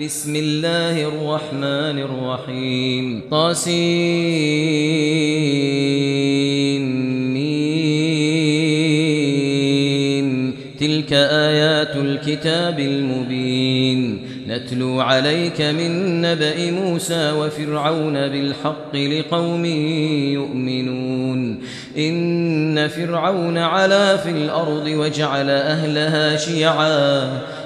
بسم الله الرحمن الرحيم طاسين تلك آيات الكتاب المبين نتلو عليك من نبأ موسى وفرعون بالحق لقوم يؤمنون إن فرعون علا في الأرض وجعل أهلها شيعا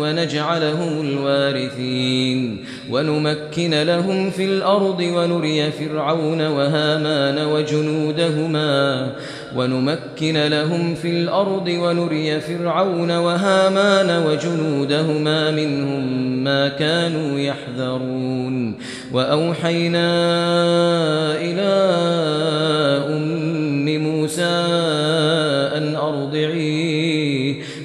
ونجعلهم الوارثين ونمكن لهم في الأرض ونري فرعون وهامان وجنودهما ونمكن لهم في الأرض ونري فرعون وهامان وجنودهما منهم ما كانوا يحذرون وأوحينا إلى أم موسى أن أرضعيه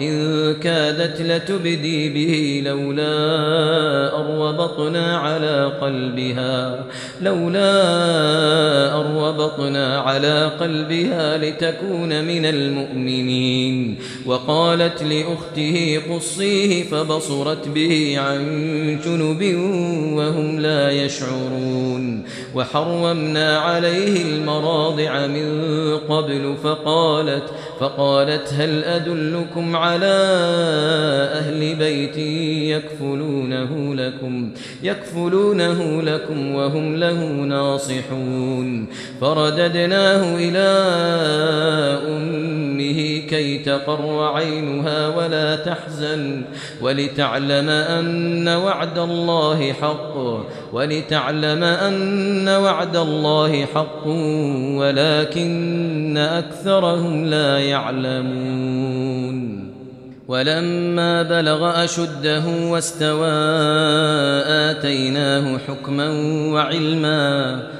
إن كادت لتبدي به لولا أربطنا على قلبها لولا أربطنا على قلبها لتكون من المؤمنين. وقالت لأخته قصيه فبصرت به عن جنب وهم لا يشعرون. وحرمنا عليه المراضع من قبل فقالت فقالت هل أدلكم على أهل بيت يكفلونه لكم يكفلونه لكم وهم له ناصحون فرددناه إلى أمة كي تقر عينها ولا تحزن ولتعلم أن وعد الله حق ولتعلم أن وعد الله حق ولكن أكثرهم لا يعلمون. ولما بلغ أشده واستوى آتيناه حكما وعلما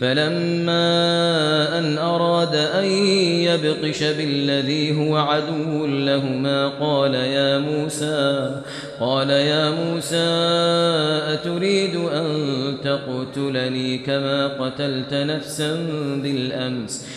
فلما أن أراد أن يبطش بالذي هو عدو لهما قال يا موسى قال يا موسى أتريد أن تقتلني كما قتلت نفسا بالأمس؟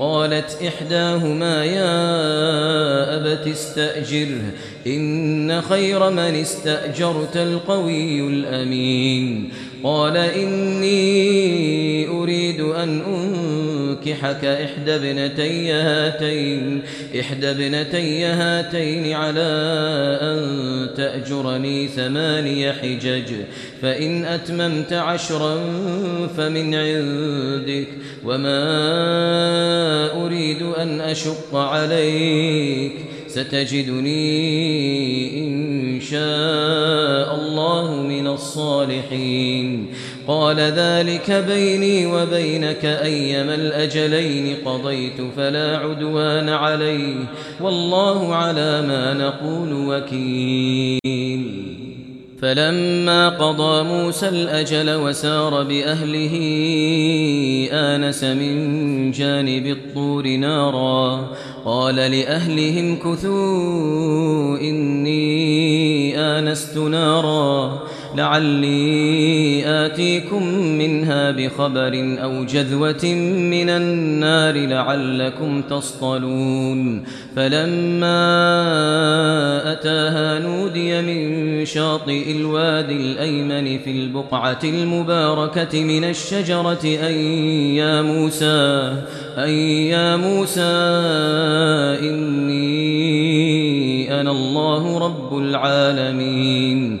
قالت إحداهما يا أبت استأجره إن خير من استأجرت القوي الأمين. قال إني أريد أن أنكحك إحدى ابنتي هاتين إحدى ابنتي هاتين على أن تأجرني ثماني حجج فإن أتممت عشرا فمن عندك وما أريد أن أشق عليك ستجدني إن شاء الله من الصالحين. قال ذلك بيني وبينك أيما الأجلين قضيت فلا عدوان عليه والله على ما نقول وكيل. فلما قضى موسى الأجل وسار بأهله آنس من جانب الطور نارا قال لأهلهم كثوا إني آنست نارا لعلي آتيكم منها بخبر أو جذوة من النار لعلكم تصطلون فلما أتاها نودي من شاطئ الوادي الأيمن في البقعة المباركة من الشجرة أن يا موسى أن يا موسى إني أنا الله رب العالمين.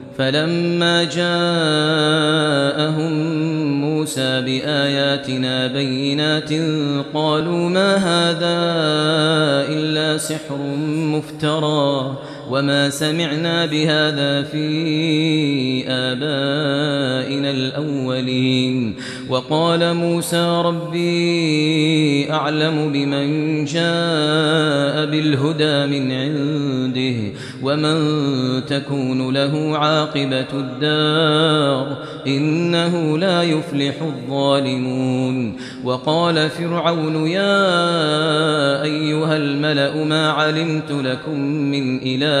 فلما جاءهم موسى بآياتنا بينات قالوا ما هذا إلا سحر مفترى وما سمعنا بهذا في آبائنا الأولين وقال موسى ربي أعلم بمن جاء بالهدى من عنده ومن تكون له عاقبة الدار إنه لا يفلح الظالمون وقال فرعون يا أيها الملأ ما علمت لكم من إله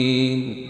مبين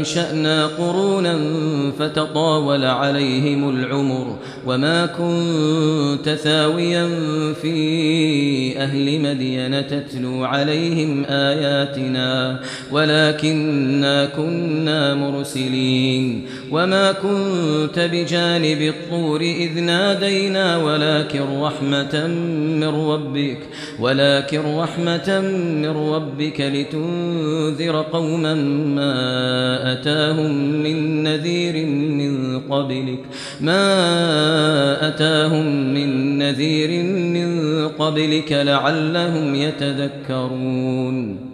أنشأنا قرونا فتطاول عليهم العمر وما كنت ثاويا في أهل مدين تتلو عليهم آياتنا ولكننا كنا مرسلين وما كنت بجانب الطور إذ نادينا ولكن رحمة من ربك ولكن رحمة من ربك لتنذر قوما ما أتاهم من نذير من قبلك ما أتاهم من نذير من قبلك لعلهم يتذكرون.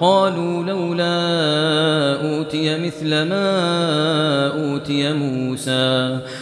قالوا لولا أوتي مثل ما أوتي موسى.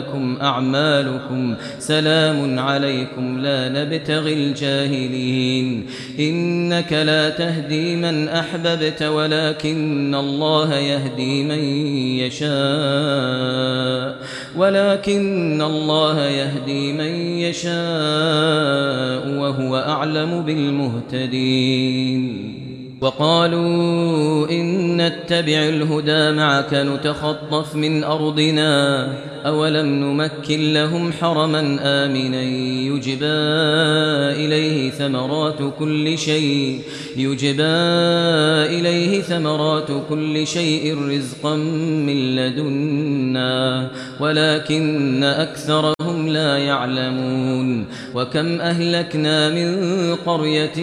ولكم أعمالكم. سلام عليكم. لا نبتغي الجاهلين. إنك لا تهدي من أحببت ولكن الله يهدي من يشاء. ولكن الله يهدي من يشاء وهو أعلم بالمهتدين. وقالوا إن نتبع الهدى معك نتخطف من أرضنا أولم نمكن لهم حرما آمنا يجبى إليه ثمرات كل شيء يجبى إليه ثمرات كل شيء رزقا من لدنا ولكن أكثرهم لا يعلمون وكم أهلكنا من قرية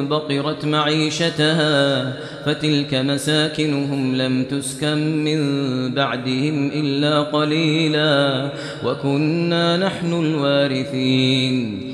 بطرت معيشتها فتلك مساكنهم لم تسكن من بعدهم إلا قليلا وكنا نحن الوارثين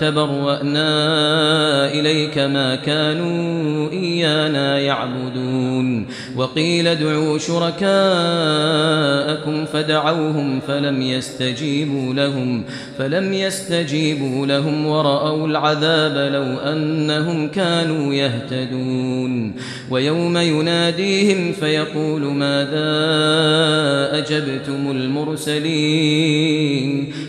تبرأنا إليك ما كانوا إيانا يعبدون. وقيل ادعوا شركاءكم فدعوهم فلم يستجيبوا لهم فلم يستجيبوا لهم ورأوا العذاب لو أنهم كانوا يهتدون. ويوم يناديهم فيقول ماذا أجبتم المرسلين؟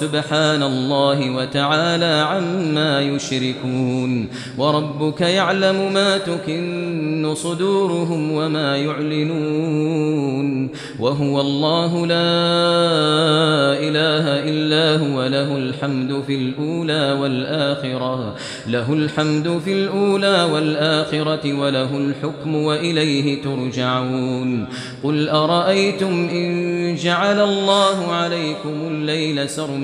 سبحان الله وتعالى عما يشركون وربك يعلم ما تكن صدورهم وما يعلنون وهو الله لا إله إلا هو له الحمد في الأولى والآخرة له الحمد في الأولى والآخرة وله الحكم وإليه ترجعون قل أرأيتم إن جعل الله عليكم الليل سرمدا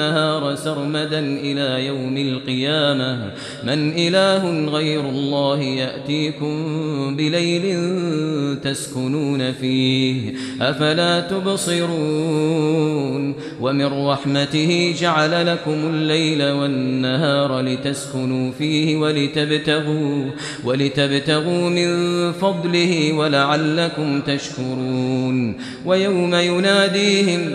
النهار سرمدا إلى يوم القيامة. من إله غير الله يأتيكم بليل تسكنون فيه. أفلا تبصرون؟ ومن رحمته جعل لكم الليل والنهار لتسكنوا فيه ولتبتغوا, ولتبتغوا من فضله ولعلكم تشكرون. ويوم يناديهم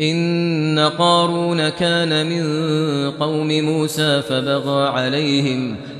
إن قارون كان من قوم موسى فبغى عليهم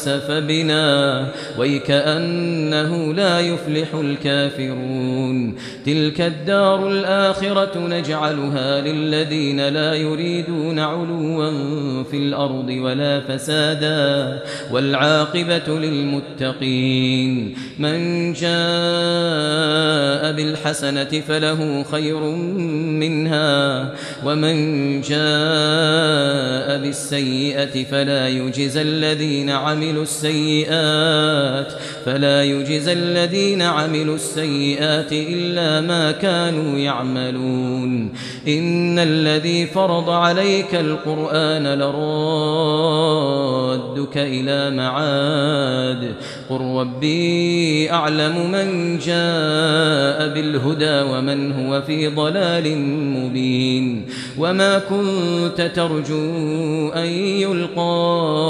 لخسف بنا ويكأنه لا يفلح الكافرون. تلك الدار الآخرة نجعلها للذين لا يريدون علوا في الأرض ولا فسادا والعاقبة للمتقين. من جاء بالحسنة فله خير منها ومن جاء بالسيئة فلا يجزى الذين عملوا السيئات فلا يجزى الذين عملوا السيئات إلا ما كانوا يعملون. إن الذي فرض عليك القرآن لرادك إلى معاد. قل ربي أعلم من جاء بالهدى ومن هو في ضلال مبين. وما كنت ترجو أن يلقى